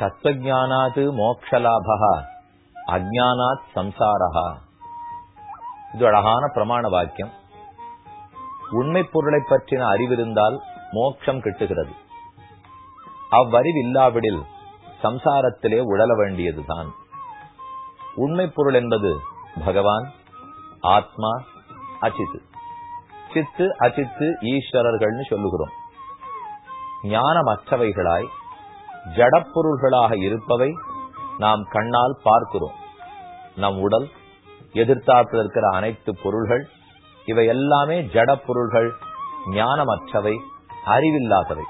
தத்துவஜானாது மோக்ஷலாபா அஜானாத் சம்சாரா இது அழகான பிரமாண வாக்கியம். உண்மை பொருளை பற்றின அறிவிருந்தால் மோட்சம் கிட்டுகிறது. அவ்வறிவு இல்லாவிடில் சம்சாரத்திலே உழல வேண்டியதுதான். உண்மை பொருள் என்பது பகவான் ஆத்மா அச்சித்து சித்து அச்சித்து ஈஸ்வரர்கள்னு சொல்லுகிறோம். ஞானமற்றவைகளாய் ஜடப்பொருள்களாக இருப்பவை நாம் கண்ணால் பார்க்கிறோம். நம் உடல் எதிர்த்தாப்பில் இருக்கிற அனைத்து பொருள்கள் இவை எல்லாமே ஜட பொருள்கள் ஞானமற்றவை அறிவில்லாதவை.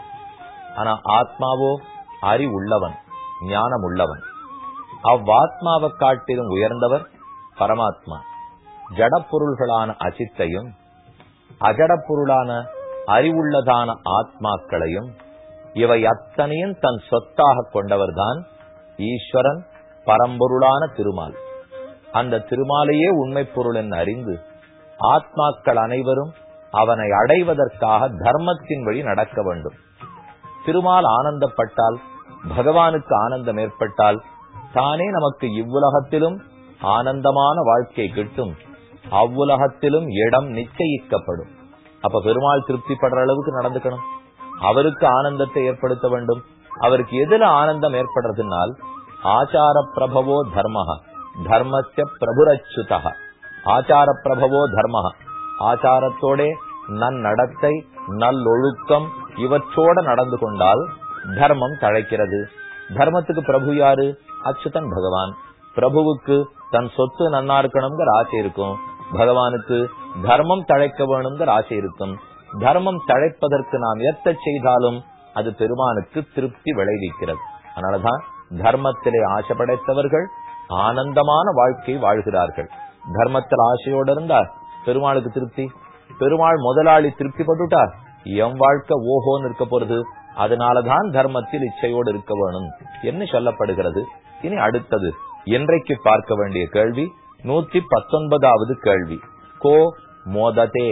ஆனா ஆத்மாவோ அறிவுள்ளவன் ஞானம் உள்ளவன் அவ்வாத்மாவை காட்டிலும் உயர்ந்தவர் பரமாத்மா. ஜடப்பொருள்களான அசித்தையும் அஜடப்பொருளான அறிவுள்ளதான ஆத்மாக்களையும் இவை அத்தனையும் தன் சொத்தாக கொண்டவர்தான் ஈஸ்வரன் பரம்பொருளான திருமால். அந்த திருமாலையே உண்மை பொருள் என்று அறிந்து ஆத்மாக்கள் அனைவரும் அவனை அடைவதற்காக தர்மத்தின் வழி நடக்க வேண்டும். திருமால் ஆனந்தப்பட்டால் பகவானுக்கு ஆனந்தம் ஏற்பட்டால் தானே நமக்கு இவ்வுலகத்திலும் ஆனந்தமான வாழ்க்கை கிட்டும். அவ்வுலகத்திலும் இடம் நிச்சயிக்கப்படும். அப்ப பெருமாள் திருப்தி படுற அளவுக்கு நடந்துக்கணும். அவருக்கு ஆனந்தத்தை ஏற்படுத்த வேண்டும். அவருக்கு எதுல ஆனந்தம் ஏற்படுறதுனால் ஆச்சார பிரபவோ தர்மஹ தர்மஸ்ய பிரபுரச்சுதா ஆச்சார பிரபவோ தர்மஹ. ஆச்சாரத்தோட நன்னடத்தை நல்லொழுக்கம் இவற்றோட நடந்து கொண்டால் தர்மம் தழைக்கிறது. தர்மத்துக்கு பிரபு யாரு? அச்சுதன் பகவான். பிரபுவுக்கு தன் சொத்து நன்னா இருக்கணுங்கிற ஆசை இருக்கும். பகவானுக்கு தர்மம் தழைக்க வேணுங்கிற ஆசை இருக்கும். தர்மம் தழைப்பதற்கு நாம் எத்த செய்தாலும் அது பெருமானுக்கு திருப்தி விளைவிக்கிறது. அதனாலதான் தர்மத்திலே ஆசை படைத்தவர்கள் ஆனந்தமான வாழ்க்கை வாழ்கிறார்கள். தர்மத்தில் ஆசையோடு இருந்தா பெருமாளுக்கு திருப்தி. பெருமாள் முதலாளி திருப்தி பட்டுட்டார். எம் வாழ்க்கை ஓஹோன்னு இருக்க போறது. அதனாலதான் தர்மத்தில் இச்சையோடு இருக்க வேணும் என்ன சொல்லப்படுகிறது. இனி அடுத்தது என்றைக்கு பார்க்க வேண்டிய கேள்வி நூத்தி பத்தொன்பதாவது கேள்வி. கோ மோததே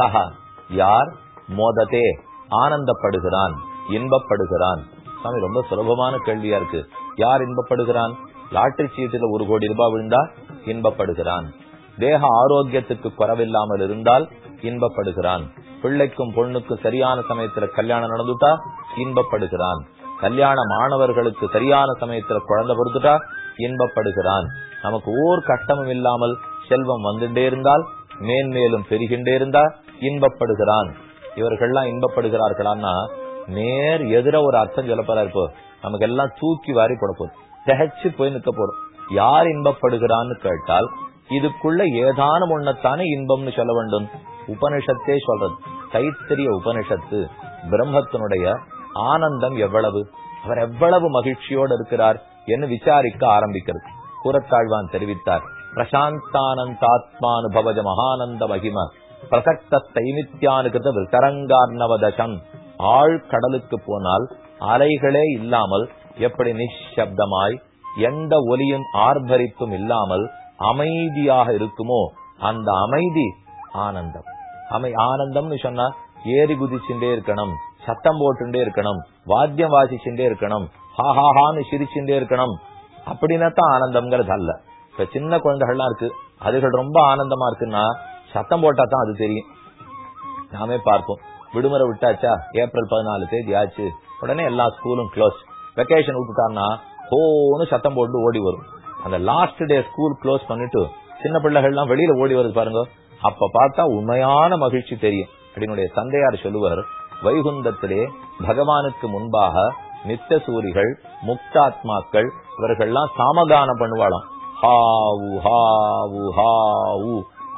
கஹா. யார்? மோததே ஆனந்தப்படுகிறான். இன்பப்படுகிறான். சாமி ரொம்ப சுலபமான கேள்வியா இருக்கு. யார் இன்பப்படுகிறான்? லாட்டரி சீட்டுல ஒரு கோடி ரூபாய் விழுந்தா இன்பப்படுகிறான். தேக ஆரோக்கியத்துக்கு குறவில்லாமல் இருந்தால் இன்பப்படுகிறான். பிள்ளைக்கும் பொண்ணுக்கும் சரியான சமயத்துல கல்யாணம் நடந்துட்டா இன்பப்படுகிறான். கல்யாண மாணவர்களுக்கு சரியான சமயத்துல குழந்தை பொறுத்துட்டா இன்பப்படுகிறான். நமக்கு ஓர் கட்டமும் இல்லாமல் செல்வம் வந்துட்டே இருந்தால் மேன்மேலும் பெருகின்றே இருந்தா இன்பப்படுகிறான். இவர்கள்லாம் இன்பப்படுகிறார்களான்னா நேர் எதிர ஒரு அர்த்தம் சொல்ல போறா இப்போ. நமக்கு எல்லாம் தூக்கி வாரி போட போறோம் திகைச்சு போய் நிக்க போறோம். யார் இன்பப்படுகிறான்னு கேட்டால் இதுக்குள்ள ஏதானும் ஒன்னத்தானே இன்பம்னு சொல்ல வேண்டும். உபனிஷத்தே சொல்றது. கைத்தறிய உபனிஷத்து பிரம்மத்தினுடைய ஆனந்தம் எவ்வளவு? அவர் எவ்வளவு மகிழ்ச்சியோடு இருக்கிறார் என்று விசாரிக்க ஆரம்பிக்கிறது. கூறத்தாழ்வான் தெரிவித்தார். பிரசாந்தானந்தாத்மானுபவஜ மகானந்த மகிம. பிரசக்த தைமித்யானுகிருத விதரங்கார்ணவதசம் ஆழ் கடலுக்கு போனால் அலைகளே இல்லாமல் எப்படி நிஷப்தமாய் எந்த ஒலியும் ஆர்ப்பரிப்பும் இல்லாமல் அமைதியாக இருக்குமோ அந்த அமைதி ஆனந்தம். அமை ஆனந்தம்னு சொன்னா ஏறி குதிச்சுட்டே இருக்கணும் சத்தம் போட்டுட்டே இருக்கணும் வாத்தியம் வாசிச்சுட்டே இருக்கணும் ஹாஹாஹான்னு சிரிச்சுட்டே இருக்கணும். அப்படின்னா தான் ஆனந்தம்ங்கிறது அல்ல. இப்ப சின்ன குழந்தைகள்லாம் இருக்கு. அதுகள் ரொம்ப ஆனந்தமா இருக்குன்னா சத்தம் போட்டா தான் அது தெரியும். நாமே பார்ப்போம். விடுமுறை விட்டாச்சா? ஏப்ரல் பதினாலு தேதி ஆச்சு. உடனே எல்லா ஸ்கூலும் க்ளோஸ் வெக்கேஷன் விட்டுட்டான்னா ஹோன்னு சத்தம் போட்டு ஓடி வரும். அந்த லாஸ்ட் டே ஸ்கூல் க்ளோஸ் பண்ணிட்டு சின்ன பிள்ளைகள்லாம் வெளியில ஓடி வருது பாருங்க. அப்ப பார்த்தா உண்மையான மகிழ்ச்சி தெரியும். அப்படின்னுடைய தந்தையார் சொல்லுவர் வைகுந்தத்திலே பகவானுக்கு முன்பாக நித்த சூரிகள் முக்தாத்மாக்கள் இவர்கள்லாம் சாமகானம் பண்ணுவாளாம். ஹாவு ஹாவு ஹாவு.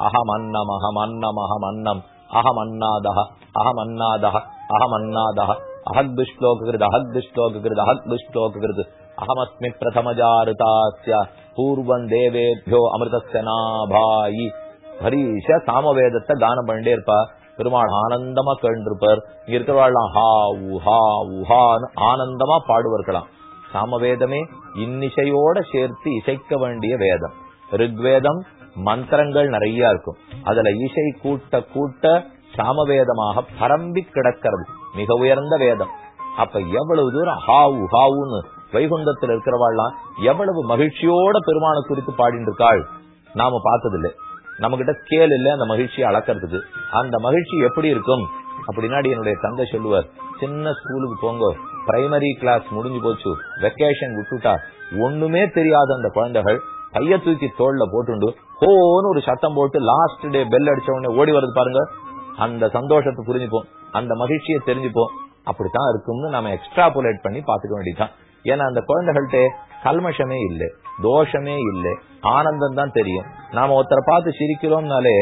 அகம் அன்னம் அகம் அன்னம் அகம் அன்னம் அகம் அன்னாதக அகம் அன்னாதக அகம் அன்னாதக அஹத் துஷ்லோகிருத் அஹத் துஷ்லோகிருத் அஹத் துஷ்லோகிருத் அகமஸ்மி பிரதமஜாருதாஸ்ய. பூர்வம் தேவேபியோ அமிர்தஸ்ய ஹரீஷ சாமவேதத்தை தானம் பண்ணிட்டே இருப்பா. பெருமாள் ஆனந்தமா கேண்டிருப்பார் இங்க இருக்கிறவாள்லாம் ஹா உஹா உஹான்னு ஆனந்தமா பாடுவார்களாம். சாமவேதமே இன்னிசையோட சேர்த்து இசைக்க வேண்டிய வேதம். ரிக்வேதம் மந்திரங்கள் நிறைய இருக்கும். அதுல இசை கூட்ட கூட்ட சாமவேதமாக பரம்பி கிடக்கிறது. மிக உயர்ந்த வேதம். அப்ப எவ்வளவு தூரம் ஹாவு ஹாவுன்னு வைகுண்டத்தில் இருக்கிறவாள்லாம் எவ்வளவு மகிழ்ச்சியோட பெருமான குறித்து பாடிட்டு இருக்காள் நாம பார்த்ததில்லை. நம்ம கிட்ட ஸ்கேல் இல்ல அந்த மகிழ்ச்சியை அளக்கிறதுக்கு. அந்த மகிழ்ச்சி எப்படி இருக்கும்? அப்படின்னாடி என்னுடைய தந்தை சொல்லுவார். சின்ன ஸ்கூலுக்கு போங்க. பிரைமரி கிளாஸ் முடிஞ்சு போச்சு. வெக்கேஷன் விட்டுட்டா. ஒண்ணுமே தெரியாத அந்த குழந்தைகள் கைய தூக்கி தோல்ல போட்டுண்டு ஓன்னு ஒரு சத்தம் போட்டு லாஸ்ட் டே பெல் அடிச்ச உடனே ஓடி வருது பாருங்க. அந்த சந்தோஷத்தை புரிஞ்சுப்போம். அந்த மகிழ்ச்சியை தெரிஞ்சுப்போம். அப்படித்தான் இருக்கும்னு நம்ம எக்ஸ்ட்ராபுலேட் பண்ணி பாத்துக்க வேண்டியதுதான். ஏன்னா அந்த குழந்தைகள்கிட்ட கல்மஷமே இல்லை தோஷமே இல்லை ஆனந்தம் தான் தெரியும். நாம ஒருத்தரை பார்த்து சிரிக்கிறோம்னாலே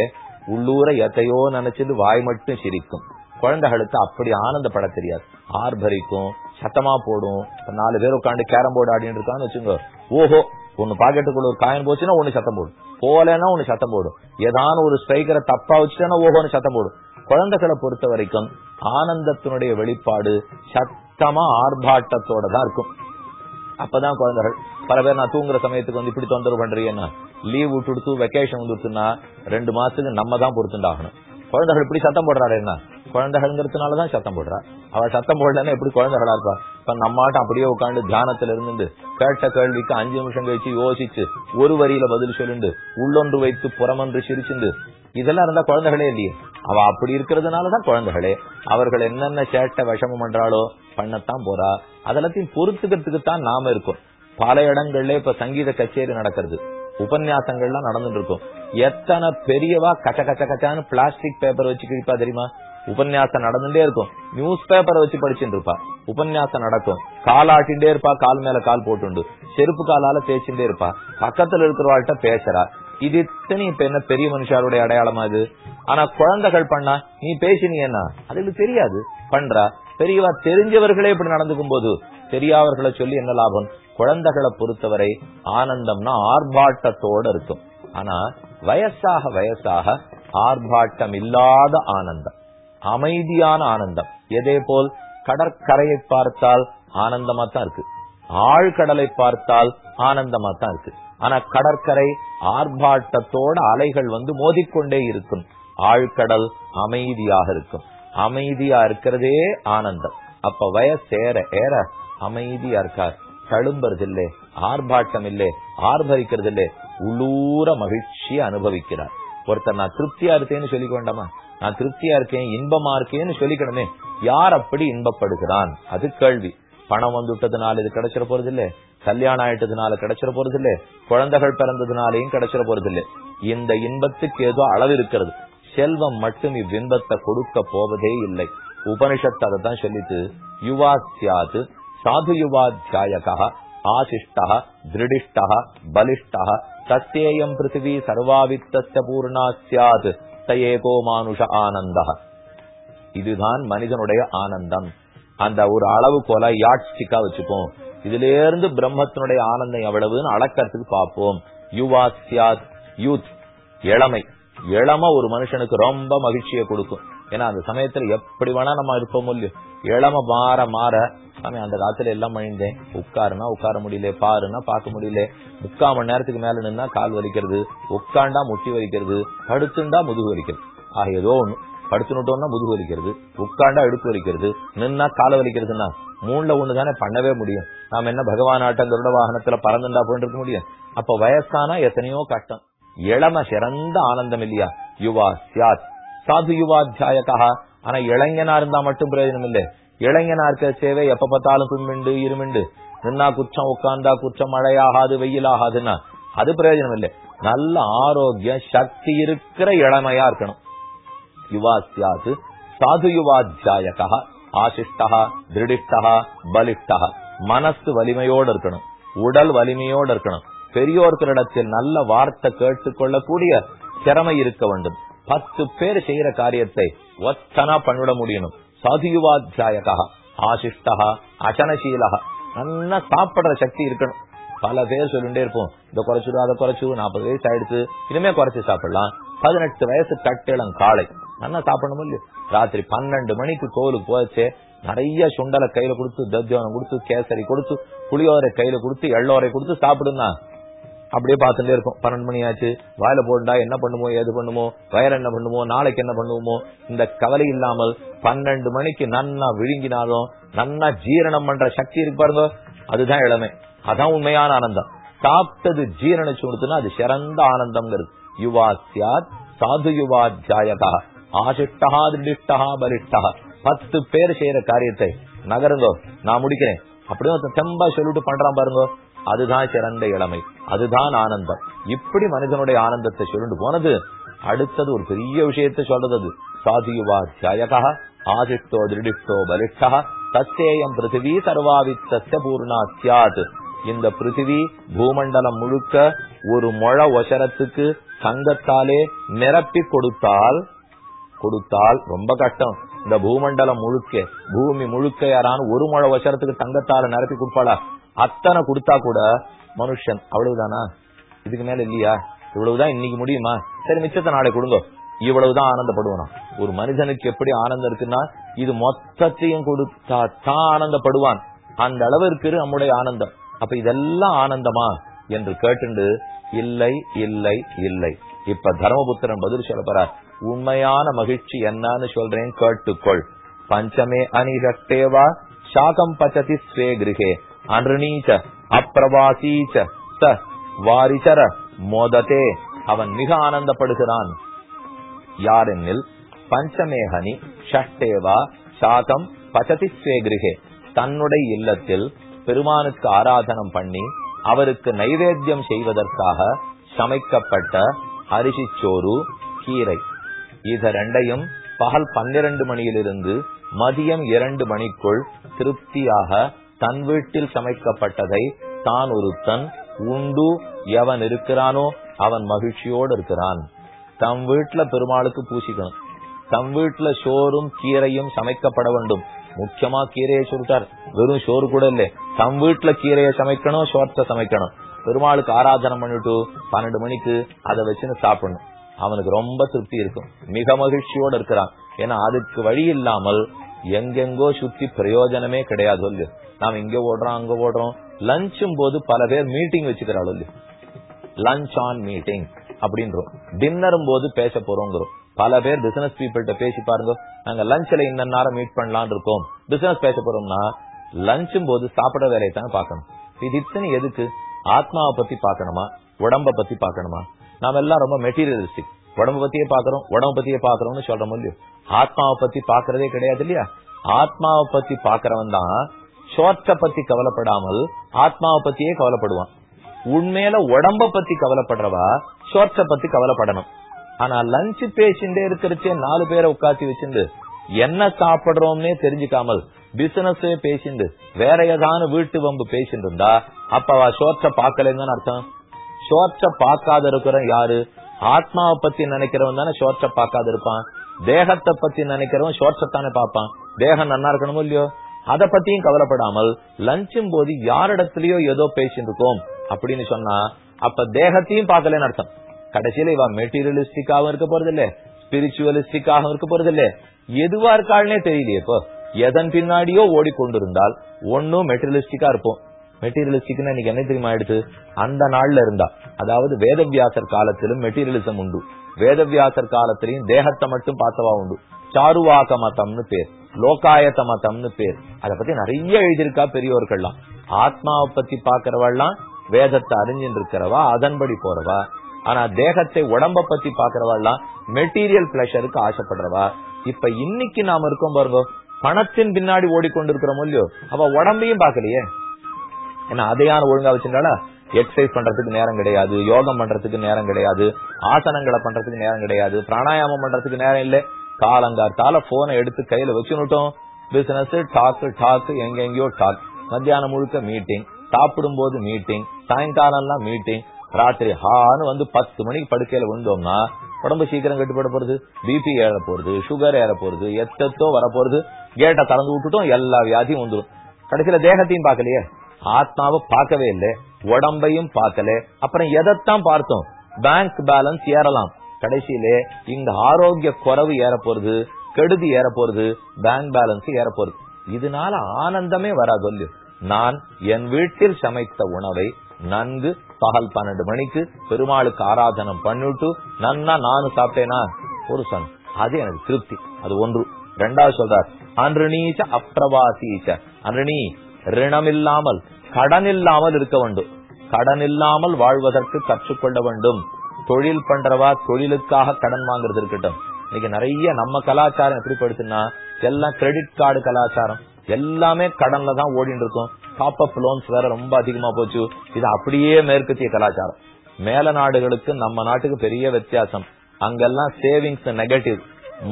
உள்ளூர எத்தையோ நினைச்சது வாய் மட்டும் சிரிக்கும். குழந்தைகளுக்கு அப்படி ஆனந்தப்பட தெரியாது. ஆர்பரிக்கும் சத்தமா போடும். நாலு பேர் உட்காந்து கேரம் போர்டு ஆடிட்டு இருக்கான்னு வச்சுங்க ஓஹோ ஒன்னு பாக்கெட்டுக்குள்ள ஒரு காயின் போச்சுன்னா ஒன்னு சத்தம் போடும். போலன்னா ஒண்ணு சத்தம் போடும். ஏதான ஒரு ஸ்ட்ரைக்கரை தப்பா வச்சுட்டா ஓஹோன்னு சத்தம் போடும். குழந்தைகளை பொறுத்த வரைக்கும் ஆனந்தத்தினுடைய வெளிப்பாடு சத்தமா ஆர்ப்பாட்டத்தோட தான் இருக்கும். அப்பதான் குழந்தைகள் பல பேர் நான் தூங்குற சமயத்துக்கு வந்து இப்படி தொந்தரவு பண்றீங்கன்னா லீவ் விட்டுடுத்து வெக்கேஷன் வந்துடுச்சுன்னா ரெண்டு மாசத்துக்கு நம்ம தான் பொறுத்துண்டாகணும். குழந்தைகள் இப்படி சத்தம் போடுறாரு என்ன? குழந்தைகள்ங்கிறதுனாலதான் சத்தம் போடுறா. அவ சத்தம் போடலன்னா எப்படி குழந்தைகளா இருப்பா? இப்ப நம்மாட்ட அப்படியே உட்காந்து தியானத்துல இருந்து கேட்ட கேள்விக்கு அஞ்சு நிமிஷம் கழிச்சு யோசிச்சு ஒரு வரியில பதில் சொல்லுண்டு உள்ளொன்று வைத்து புறமொன்று சிரிச்சுண்டு இதெல்லாம் இருந்தா குழந்தைகளே இல்லையே. அவ அப்படி இருக்கிறதுனாலதான் குழந்தைகளே. அவர்கள் என்னென்ன சேட்டை விஷமம் பண்றாளோ பண்ணத்தான் போறா. அதெல்லாத்தையும் பொறுத்துக்கிறதுக்கு தான் நாம இருக்கும். பல இடங்கள்ல இப்ப சங்கீத கச்சேரி நடக்கிறது. உபன்யாசங்கள்லாம் நடந்துட்டு இருக்கும். எத்தனை பெரியவா கச்ச கச்ச கச்சான்னு பிளாஸ்டிக் பேப்பர் வச்சு கிழிப்பா தெரியுமா? உபன்யாசம் நடந்துட்டே இருக்கும். நியூஸ் பேப்பரை வச்சு படிச்சுட்டு இருப்பா. உபன்யாசம் நடக்கும். கால் ஆட்டிண்டே இருப்பா கால் மேல கால் போட்டுண்டு. செருப்பு காலால தேய்ச்சுட்டே இருப்பா. பக்கத்துல இருக்கிறவாள்கிட்ட பேசுறா. இது இத்தனை இப்ப என்ன பெரிய மனுஷாருடைய அடையாளமா இது ஆனா குழந்தைகள் பண்ணா நீ பேசினீங்கன்னா அதுக்கு தெரியாது. பண்றா. பெரியவா தெரிஞ்சவர்களே இப்படி நடந்துக்கும் போது தெரியாதவர்களை சொல்லி என்ன லாபம்? குழந்தைகளை பொறுத்தவரை ஆனந்தம்னா ஆர்ப்பாட்டத்தோட இருக்கும். ஆனா வயசாக வயசாக ஆர்ப்பாட்டம் இல்லாத ஆனந்தம். அமைதியான ஆனந்தம். எதே போல் கடற்கரையை பார்த்தால் ஆனந்தமா தான் இருக்கு. ஆழ்கடலை பார்த்தால் ஆனந்தமா தான் இருக்கு. ஆனா கடற்கரை ஆர்ப்பாட்டத்தோட அலைகள் வந்து மோதிக்கொண்டே இருக்கும். ஆழ்கடல் அமைதியாக இருக்கும். அமைதியா இருக்கிறதே ஆனந்தம். அப்ப வயசேற ஏற அமைதியா இருக்கார். தழும்புறது இல்லே ஆர்ப்பாட்டம் இல்லே ஆர்ப்பரிக்கிறது இல்லே உள்ளூர மகிழ்ச்சியை அனுபவிக்கிறார். ஒருத்தர் நான் திருப்தியா இருக்கேன்னு சொல்லிக்க வேண்டாமா? நான் திருப்தியா இருக்கேன் இன்பமா இருக்கேன்னு சொல்லிக்கணுமே. யார் அப்படி இன்பப்படுகிறான்? அது கேள்வி. பணம் வந்துட்டதுனால இது கிடைச்சிட போறது இல்ல கல்யாணம் ஆயிட்டதுனால கிடைச்சிட போறது இல்ல குழந்தைகள் பிறந்ததுனாலையும் கிடைச்சிட போறது இல்ல இந்த இன்பத்துக்கு ஏதோ அளவு இருக்கிறது. செல்வம் மட்டும் இவ்வின்பத்தை கொடுக்க போவதே இல்லை. உபனிஷத்து அதை தான் சொல்லிட்டு யுவா சியாது சாது யுவாத்தியாயகா ஆசிஷ்டா திருடிஷ்டா பலிஷ்டா தத்தேயம் பிருத்திவி சர்வாவித்த பூர்ணா சியாது ஏகோ மானுஷ ஆனந்தா இதுதான் மனிதனுடைய ஆனந்தம். அந்த ஒரு அளவு போல யாட்சிக்கா வச்சுப்போம். இதுல இருந்து பிரம்மத்தினுடைய ஆனந்தம் எவ்வளவுன்னு அளக்கறதுக்கு பார்ப்போம். யுவா சியாத் யூத் இளமை. இளமை ஒரு மனுஷனுக்கு ரொம்ப மகிழ்ச்சியை கொடுக்கும். ஏன்னா அந்த சமயத்துல எப்படி வேணா நம்ம இருப்போம் இல்லையோ. இளமை மாற மாற சாமி அந்த காலத்துல எல்லாம் மழிந்தேன் உட்காருனா உட்கார முடியல பாருன்னா பார்க்க முடியல. முக்கால் மணி நேரத்துக்கு மேல நின்னா கால் வலிக்கிறது உட்காண்டா முட்டி வலிக்கிறது படுத்துண்டா முதுகு வலிக்கிறது. ஆக ஏதோ ஒண்ணு. படுத்துனுட்டோம்னா முதுகு வலிக்கிறது உட்காண்டா எடுத்து வலிக்கிறது நின்னா கால வலிக்கிறதுன்னா மூணுல ஒண்ணு தானே பண்ணவே முடியும். நாம என்ன பகவான் ஆட்டங்களோட வாகனத்துல பறந்துண்டா போயிட்டு இருக்க முடியும்? அப்ப வயசானா எத்தனையோ கஷ்டம். இளம சிறந்த ஆனந்தம் இல்லையா? யுவா சியாத் சாது யுவாத்தியாயக்கா ஆனா இளைஞனா இருந்தா மட்டும் பிரயோஜனம் இல்லை இளைஞனா சேவை எப்ப பார்த்தாலும் பின்மிண்டு இருமிண்டு. நின்னா குற்றம் உட்கார்ந்தா குற்றம் மழையாகாது வெயிலாகாதுன்னா அது பிரயோஜனம் இல்லை நல்ல ஆரோக்கியம் சக்தி இருக்கிற இளமையா இருக்கணும். யுவா சாது சாது யுவாத்தியாயகா ஆசிஷ்டா திருடிஷ்டா பலிஷ்டா மனசு வலிமையோடு இருக்கணும். உடல் வலிமையோடு இருக்கணும். பெரியோர்களிடத்தில் நல்ல வார்த்தை கேட்டுக்கொள்ளக்கூடிய திறமை இருக்க வேண்டும். பத்து பேர் செய்யற காரியத்தை ஒத்தனா பண்ணிவிட முடியணும். சதியுவாத்தியாயகா ஆசிஷ்டா அசனசீலகா நல்லா சாப்பிடுற சக்தி இருக்கணும். பல பேர் சொல்லிட்டே இருப்போம் இதை குறைச்சிடும் அதை குறைச்சு நாற்பது வயசு ஆயிடுச்சு இனிமே குறைச்சு சாப்பிடலாம். பதினெட்டு வயசு கட்டிளம் காலை. நல்லா சாப்பிடணும் இல்லையோ? ராத்திரி பன்னெண்டு மணிக்கு கோவிலுக்கு போச்சே நிறைய சுண்டலை கையில கொடுத்து தத்தியானம் கொடுத்து கேசரி கொடுத்து புளியோரை கையில கொடுத்து எள்ளோரை கொடுத்து சாப்பிடுனா அப்படியே பார்த்துட்டே இருக்கும். பன்னெண்டு மணி ஆச்சு. வாயில போட்டா என்ன பண்ணுமோ ஏது பண்ணுமோ வயர் என்ன பண்ணுமோ நாளைக்கு என்ன பண்ணுவோமோ இந்த கவலை இல்லாமல் பன்னெண்டு மணிக்கு நன்னா விழுங்கினாலும் நன்னா ஜீரணம் பண்ற சக்தி இருக்கு பாருங்க. அதுதான் இளமை. அதான் உண்மையான ஆனந்தம். சாப்பிட்டது ஜீரணிச்சு கொடுத்துனா அது சிறந்த ஆனந்தம்ங்கிறது. யுவா சியாத் சாது யுவா ஜாயகா ஆசிஷ்டா திருஷ்டா பலிஷ்டா. பத்து பேர் செய்யற காரியத்தை. நகருங்கோ நான் முடிக்கிறேன். அப்படியே ஒருத்தன் தெம்பா சொல்லிட்டு பண்றான் பாருங்க. அதுதான் சிறந்த இளமை அதுதான் ஆனந்தம். இப்படி மனிதனுடைய ஆனந்தத்தை சொல்லிட்டு போனது அடுத்தது ஒரு பெரிய விஷயத்தை சொல்றது அது. சாதியுவா ஜயகா ஆதிஷ்டோ திருடிஷ்டோ பலிஷ்டா தத்தேயம் பிருத்திவி சர்வாவித்த பூர்ணா சியாத் இந்த பிருத்திவி பூமண்டலம் முழுக்க ஒரு முழ ஒசரத்துக்கு தங்கத்தாலே நிரப்பி கொடுத்தால் கொடுத்தால் ரொம்ப கஷ்டம். இந்த பூமண்டலம் முழுக்க பூமி முழுக்க யாரான ஒரு முழ வசரத்துக்கு தங்கத்தால நிரப்பி கொடுப்பாளா? அத்தனை கொடுத்தா கூட மனுஷன் அவ்வளவுதானா? இதுக்கு மேல இல்லையா? இவ்வளவுதான் இன்னைக்கு முடியுமா? சரி மிச்சத்தை நாளை கொடுங்க. இவ்வளவுதான் ஆனந்தப்படுவானா ஒரு மனிதனுக்கு எப்படி ஆனந்தம் இருக்குன்னா இது மொத்தத்தையும் கொடுத்தா தான் ஆனந்தப்படுவான். அந்த அளவிற்கு நம்முடைய ஆனந்தம். அப்ப இதெல்லாம் ஆனந்தமா? என்று கேட்டுண்டு இல்லை இல்லை இல்லை. இப்ப தர்மபுத்திரன் பதில் சொல்ல போறார். உண்மையான மகிழ்ச்சி என்னன்னு சொல்றேன் கேட்டுக்கொள். பஞ்சமே அனிரட்டேவா சாகம் பச்சதி ஸ்வே கிரகே. அன்ரணீச்ச அப்பிரவாசீச்ச ச வாரிச்சர மோதத்தே அவன் மிக ஆனந்தப்படுகிறான் யாரெனில் பஞ்சமேகனி ஷஷ்டேவா சாதம் பச்சதி ஸ்வே தன்னுடைய இல்லத்தில் பெருமானுக்கு ஆராதனம் பண்ணி அவருக்கு நைவேத்தியம் செய்வதற்காக சமைக்கப்பட்ட அரிசிச்சோறு கீரை இத ரெண்டையும் பகல் பன்னிரண்டு மணியிலிருந்து மதியம் இரண்டு மணிக்குள் திருப்தியாக தன் வீட்டில் சமைக்கப்பட்டதை தான் ஒருத்தன் உண்டு எவன் இருக்கிறானோ அவன் மகிழ்ச்சியோடு இருக்கிறான். தம் வீட்டுல பெருமாளுக்கு பூசிக்கணும். தம் வீட்டுல சோறும் கீரையும் சமைக்கப்பட வேண்டும். முக்கியமா கீரையை சொல்லிட்டார் வெறும் சோறு கூட இல்ல. தம் வீட்டுல கீரையை சமைக்கணும் சோற்ற சமைக்கணும். பெருமாளுக்கு ஆராதனை பண்ணிட்டு பன்னெண்டு மணிக்கு அதை வச்சுன்னு சாப்பிடணும். அவனுக்கு ரொம்ப திருப்தி இருக்கும். மிக மகிழ்ச்சியோட இருக்கிறான். ஏன்னா அதுக்கு வழி இல்லாமல் எங்கெங்கோ சுத்தி பிரயோஜனமே கிடையாது சொல்லு. நாம இங்க ஓடுறோம் அங்க ஓடுறோம். லஞ்சும் போது பல பேர் மீட்டிங் வச்சுக்கிறாள் இல்லையோ லஞ்ச் ஆன் மீட்டிங் அப்படின்றோம். டின்னரும் போது பேச போறோங்கிறோம். பல பேர் பிசினஸ் பீப்புள்கிட்ட பேசி பாருங்க. நாங்க லஞ்ச்ல இந்த நேரம் மீட் பண்ணலான் இருக்கோம். பிசினஸ் பேச போறோம்னா லஞ்சும் போது சாப்பிட வேலையை தான் பார்க்கணும். இது இத்தனை எதுக்கு? ஆத்மாவை பத்தி பார்க்கணுமா? உடம்ப பத்தி பார்க்கணுமா? நாம எல்லாம் ரொம்ப மெட்டீரியலிஸ்டிக் உடம்ப பத்தியே பாக்குறோம் உடம்ப பத்தியே பாக்குறோம்னு சொல்றோம் இல்லையோ? ஆத்மாவை பத்தி பாக்குறதே கிடையாது இல்லையா? ஆத்மாவை பத்தி பாக்குறவன் தான் சோர்த்த பத்தி கவலைப்படாமல் ஆத்மாவை பத்தியே கவலைப்படுவான். உண்மையில உடம்ப பத்தி கவலைப்படுறவா சோர்த்த பத்தி கவலைப்படணும். ஆனா லஞ்ச் பேசிண்டே இருக்கிறச்சே நாலு பேரை உட்காத்தி வச்சிருந்து என்ன சாப்பிடுறோம்னே தெரிஞ்சுக்காமல் பிசினஸ் பேசிண்டு வேற ஏதான வீட்டு வம்பு பேசிட்டு இருந்தா அப்ப அவ சோர்த்த பாக்கலன்னு அர்த்தம்? சோற்ற பாக்காத இருக்கிற யாரு? ஆத்மாவை பத்தி நினைக்கிறவன் தானே சோற்ற பாக்காத இருப்பான். தேகத்தை பத்தி நினைக்கிறவன் சோற்றத்தானே பாப்பான் தேகம் நல்லா இருக்கணுமோ இல்லையோ? அத பத்தியும் கவலைப்படாமல் லஞ்சும் போது யாரிடத்திலயோ ஏதோ பேசிட்டு இருக்கோம் அப்படின்னு சொன்னா அப்ப தேகத்தையும் பார்க்கலன்னு அர்த்தம். கடைசியில இவ மெட்டீரியலிஸ்டிக்காவும் இருக்க போறது இல்ல ஸ்பிரிச்சுவலிஸ்டிக்காகவும் இருக்க போறது இல்ல எதுவா இருக்காள்னே தெரியலையே இப்போ. எதன் பின்னாடியோ ஓடிக்கொண்டிருந்தால் ஒன்னும் மெட்டீரியலிஸ்டிக்கா இருப்போம். மெட்டீரியலிஸ்டிக்னா இன்னைக்கு என்ன தெரியுமா ஆயிடுது அந்த நாள்ல இருந்தா. அதாவது வேதவியாசர் காலத்திலும் மெட்டீரியலிசம் உண்டு. வேதவியாசர் காலத்திலையும் தேகத்தை மட்டும் பார்த்தவா உண்டு. சாருவாக மதம்னு பேர். லோகாயத்த மதம்னு பேர். அத பத்தி நிறைய எழுதியிருக்கா பெரியோர்கள்லாம். ஆத்மாவை பத்தி பாக்குறவாள்லாம் வேதத்தை அறிஞ்சின்னு இருக்கிறவா அதன்படி போறவா. ஆனா தேகத்தை உடம்ப பத்தி பாக்குறவாள்லாம் மெட்டீரியல் பிளஷருக்கு ஆசைப்படுறவா. இப்ப இன்னைக்கு நாம இருக்கோம் பாருங்க பணத்தின் பின்னாடி ஓடிக்கொண்டிருக்கிறோம் இல்லையோ அவ உடம்பையும் பாக்கலையே ஏன்னா அதையான ஒழுங்கா வச்சிருந்தால எக்ஸசைஸ் பண்றதுக்கு நேரம் கிடையாது யோகம் பண்றதுக்கு நேரம் கிடையாது ஆசனங்களை பண்றதுக்கு நேரம் கிடையாது பிராணாயாமம் பண்றதுக்கு நேரம் இல்ல. காலங்கார்த்தால போனை எடுத்து கையில வச்சுனுட்டோம் பிசினஸ் டாக்கு டாக்கு எங்கெங்கயோ டாக் மத்தியானம் முழுக்க மீட்டிங் சாப்பிடும் போது மீட்டிங் சாயங்காலம் எல்லாம் மீட்டிங் ராத்திரி ஹான்னு வந்து பத்து மணிக்கு படுக்கையில விழுந்தோம்னா உடம்பு சீக்கிரம் கட்டுப்பட போறது பிபி ஏற போறது சுகர் ஏற போறது எத்தோ வர போறது. கேட்டை திறந்து விட்டுட்டோம் எல்லா வியாதியும் வந்துடும் கடைசியில தேகத்தையும் பார்க்கலையே? ஆத்மாவை பார்க்கவே இல்லை. உடம்பையும் பார்க்கல. அப்புறம் எதைத்தான் பார்த்தோம்? பேங்க் பேலன்ஸ் ஏறலாம். கடைசியிலே இந்த ஆரோக்கிய குறைவு ஏற போறது கெடுதி ஏற போறது பேங்க் பேலன்ஸ் ஏற போறது இதனால ஆனந்தமே வராது சொல்லு. நான் என் வீட்டில் சமைத்த உணவை நன்கு பகல் பன்னெண்டு மணிக்கு பெருமாளுக்கு ஆராதனம் பண்ணிட்டு நன்னா நானும் சாப்பிட்டேனா? ஒரு சன் அது எனக்கு திருப்தி. அது ஒன்று. ரெண்டாவது சொல்றார் அன்றுணீச்ச அப்பிரவாசீச்ச. அன்றுணி ரிணம் இல்லாமல் கடன் இல்லாமல் இருக்க வேண்டும். கடன் இல்லாமல் வாழ்வதற்கு கற்றுக்கொள்ள வேண்டும். தொழில் பண்றவா தொழிலுக்காக கடன் வாங்குறது இருக்கட்டும். இன்னைக்கு நிறைய நம்ம கலாச்சாரம் எப்படி படுத்துன்னா எல்லாம் கிரெடிட் கார்டு கலாச்சாரம். எல்லாமே கடன்ல தான் ஓடிட்டு இருக்கும். டாப் அப் லோன்ஸ் வேற ரொம்ப அதிகமா போச்சு. இது அப்படியே மேற்கத்திய கலாச்சாரம். மேல நாடுகளுக்கு நம்ம நாட்டுக்கு பெரிய வித்தியாசம். அங்கெல்லாம் சேவிங்ஸ் நெகட்டிவ்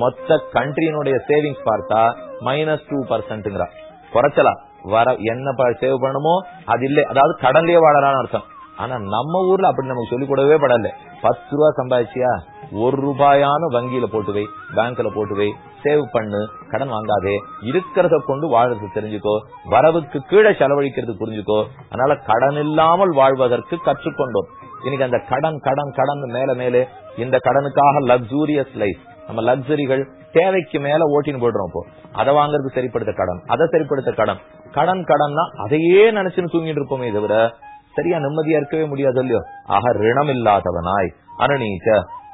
மொத்த கண்ட்ரியினுடைய சேவிங்ஸ் பார்த்தா மைனஸ் டூ பர்சன்ட்ங்கிறா குறைச்சலா. வர என்ன சேவ் பண்ணுமோ? அது இல்லை. அதாவது கடன்லயே வாழறான்னு அர்த்தம். ஆனா நம்ம ஊர்ல அப்படி நமக்கு சொல்லிக் கூடவே படல. பத்து ரூபா சம்பாதிச்சியா? ஒரு ரூபாயான வங்கியில போட்டு வை பேங்க்ல போட்டு வை சேவ் பண்ணு கடன் வாங்காதே. இருக்கிறத கொண்டு வாழ்றது தெரிஞ்சுக்கோ. வரவுக்கு கீழே செலவழிக்கிறது புரிஞ்சுக்கோ. அதனால கடன் இல்லாமல் வாழ்வதற்கு கற்றுக்கொண்டோம். இன்னைக்கு அந்த கடன் கடன் கடன் மேல மேலே இந்த கடனுக்காக லக்ஸூரியஸ் லைஃப் நம்ம லக்ஸரிகள் தேவைக்கு மேல ஓட்டின்னு போடுறோம் இப்போ. அதை வாங்குறதுக்கு சரிப்படுத்த கடன் அதை சரிப்படுத்த கடன். கடன் கடன்னா அதையே நினைச்சுன்னு தூங்கிட்டு இருப்போமே தவிர சரியா நிம்மதியா இருக்கவே முடியாது இல்லையோ ஆக ரிணம் இல்லாதவனாய் அனநீச்ச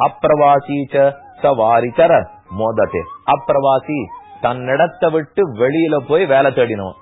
அப்பிரவாசீச்ச சவாரிச்சர மோதத்தே. அப்பிரவாசி தன்னிடத்தை விட்டு வெளியில போய் வேலை தேடினோம்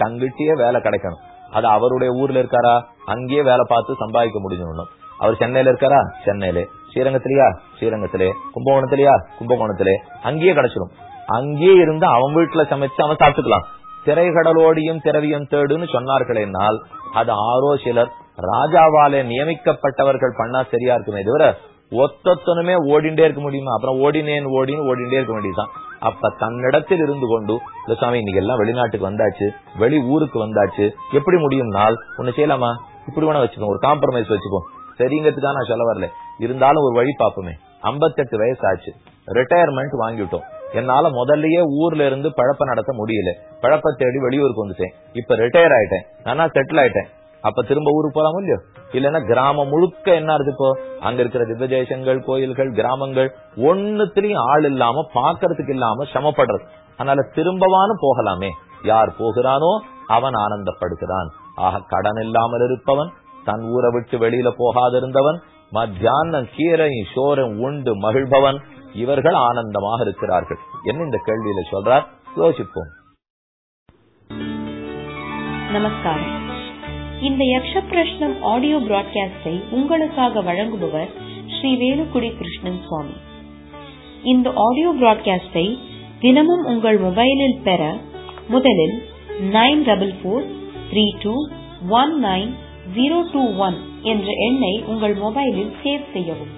தங்கிட்டே வேலை கிடைக்கணும். அது அவருடைய ஊர்ல இருக்காரா? அங்கேயே வேலை பார்த்து சம்பாதிக்க முடிஞ்சிடணும் அவர் சென்னையில இருக்காரா? சென்னையிலே. ஸ்ரீரங்கத்திலயா? ஸ்ரீரங்கத்திலே. கும்பகோணத்திலயா? கும்பகோணத்திலே. அங்கேயே கிடைச்சிடும். அங்கேயே இருந்து அவன் வீட்டுல சமைச்சு அவன் சாப்பிட்டுக்கலாம். திரைகடலோடியும் திரவியம் தேடுன்னு சொன்னார்கள் என்னால் அது ஆரோ சிலர் ராஜாவாலே நியமிக்கப்பட்டவர்கள் பண்ணா சரியா இருக்குமே தவிர ஒத்தொத்தனுமே ஓடிண்டே இருக்க முடியுமா? அப்புறம் ஓடினேன் ஓடின்னு ஓடிண்டே இருக்க வேண்டியதுதான். அப்ப தன்னிடத்தில் இருந்து கொண்டு இந்த சாமி இன்னைக்கு எல்லாம் வெளிநாட்டுக்கு வந்தாச்சு வெளி ஊருக்கு வந்தாச்சு எப்படி முடியும்னால் ஒண்ணு செய்யலாமா? இப்படி வேணா வச்சுக்கோ ஒரு காம்ப்ரமைஸ் வச்சுக்கோ. சரிங்கிறதுக்காக நான் சொல்ல வரல. இருந்தாலும் ஒரு வழி பார்ப்போமே. ஐம்பத்தெட்டு வயசு ஆச்சு ரிட்டையர்மெண்ட் வாங்கிட்டோம். என்னால முதல்லயே ஊர்ல இருந்து பழப்ப நடத்த முடியல. பழப்ப தேடி வெளியூருக்கு வந்துட்டேன். இப்ப ரிட்டையர் ஆயிட்டேன். நானா செட்டில் ஆயிட்டேன். அப்ப திரும்ப ஊருக்கு போலாமோ இல்லையோ? இல்லன்னா கிராமம் முழுக்க என்ன இருக்கு இப்போ? அங்க இருக்கிற திவ்யதேசங்கள் கோயில்கள் கிராமங்கள் ஒன்னுத்திலையும் ஆள் இல்லாம பாக்குறதுக்கு இல்லாம சமப்படுறது அதனால திரும்பவானு போகலாமே. யார் போகிறானோ அவன் ஆனந்தப்படுகிறான். ஆக கடன் இல்லாமல் இருப்பவன் தன் ஊரை விட்டு வெளியில போகாதிருந்தவன் மத்தியானம் கீரையும் சோரம் உண்டு மகிழ்பவன் இவர்கள் ஆனந்தமாக இருக்கிறார்கள். என்ன இந்த கேள்வியில சொல்றார்? யோசிப்போம். நமஸ்காரம். இந்த யக்ஷ பிரஷ்னம் ஆடியோ பிராட்காஸ்டை உங்களுக்காக வழங்குபவர் ஸ்ரீ வேலுக்குடி கிருஷ்ணன் சுவாமி. இந்த ஆடியோ பிராட்காஸ்டை தினமும் உங்கள் மொபைலில் பெற முதலில் nine double four three two one nine zero two one என்ற எண்ணை உங்கள் மொபைலில் சேவ் செய்யவும்.